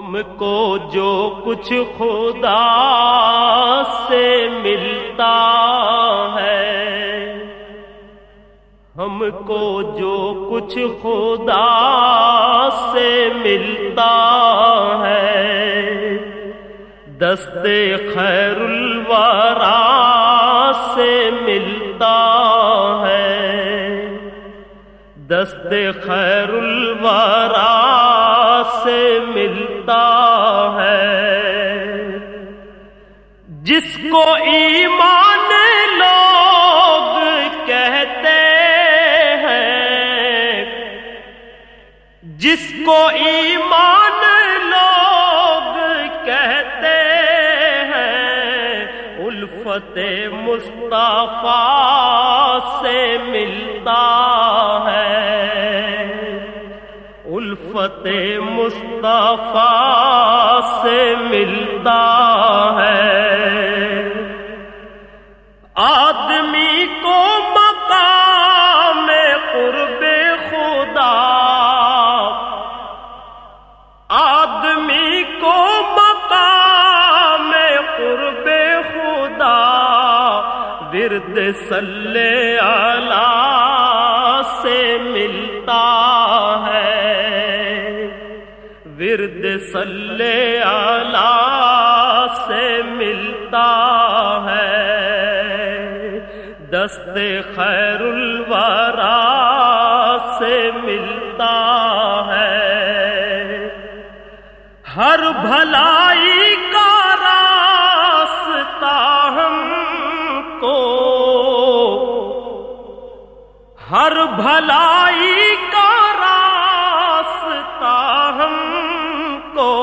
ہم کو جو کچھ خدا سے ملتا ہے۔ ہم کو جو کچھ خدا سے ملتا ہے۔ دست خیر الورا سے ملتا ہے۔ دست خیر الورا جس کو ایمان لوگ کہتے ہیں، جس کو ایمان لوگ کہتے ہیں، الفت مصطفیٰ سے ملتا ہے۔ الفت مصطفیٰ سے ملتا ہے۔ ورد صلی اللہ سے ملتا ہے۔ ورد صلی اللہ سے ملتا ہے۔ دست خیر الورا سے ملتا ہے۔ ہر بھلائی بھلائی کا راستہ ہم کو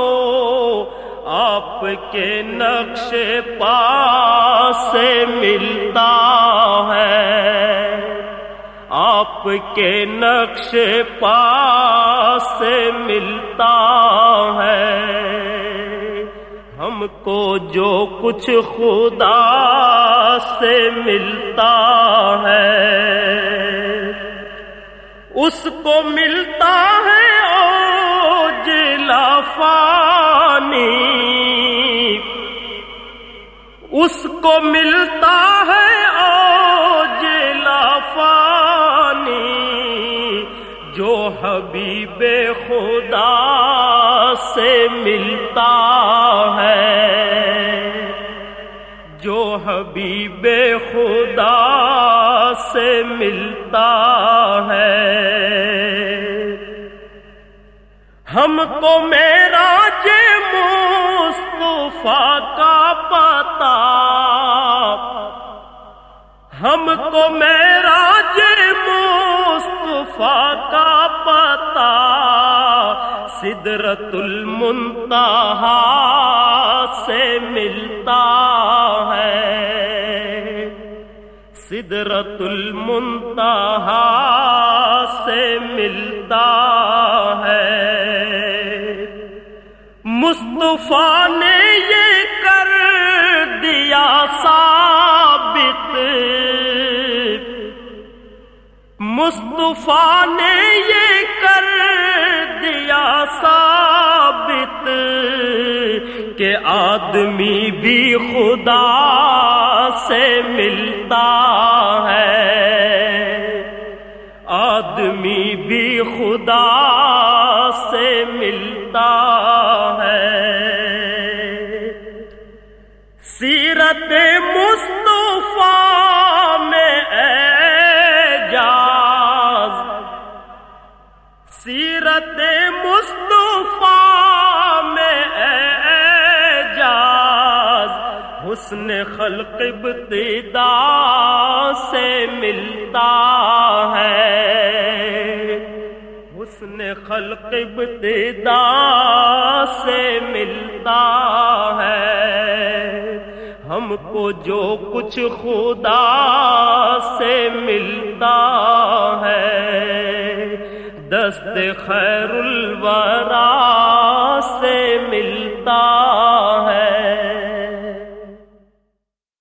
آپ کے نقش پا سے ملتا ہے۔ آپ کے نقش پا سے ملتا ہے۔ ہم کو جو کچھ خدا سے ملتا ہے۔ اس کو ملتا ہے او جلا فانی اس کو ملتا ہے او جلا فانی جو حبیب خدا سے ملتا ہے۔ جو حبیب خدا سے ملتا ہے۔ ہم کو میرا جے مصطفیٰ کا پتا۔ ہم کو میرا مصطفیٰ کا پتا۔ سدرت المنتہا سے ملتا ہے۔ سدرت المنتہا سے ملتا ہے۔ مصطفیٰ نے یہ کر دیا ثابت۔ مصطفیٰ نے یہ کر دیا ثابت۔ کہ آدمی بھی خدا سے ملتا ہے۔ آدمی بھی خدا سے ملتا ہے۔ سیرت مصطفیٰ حسن خلق ابتدا سے ملتا ہے۔ حسن خلق ابتدا سے ملتا ہے۔ ہم کو جو کچھ خدا سے ملتا ہے۔ دست خیر الورا سے ملتا